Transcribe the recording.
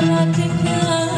Karanlıklar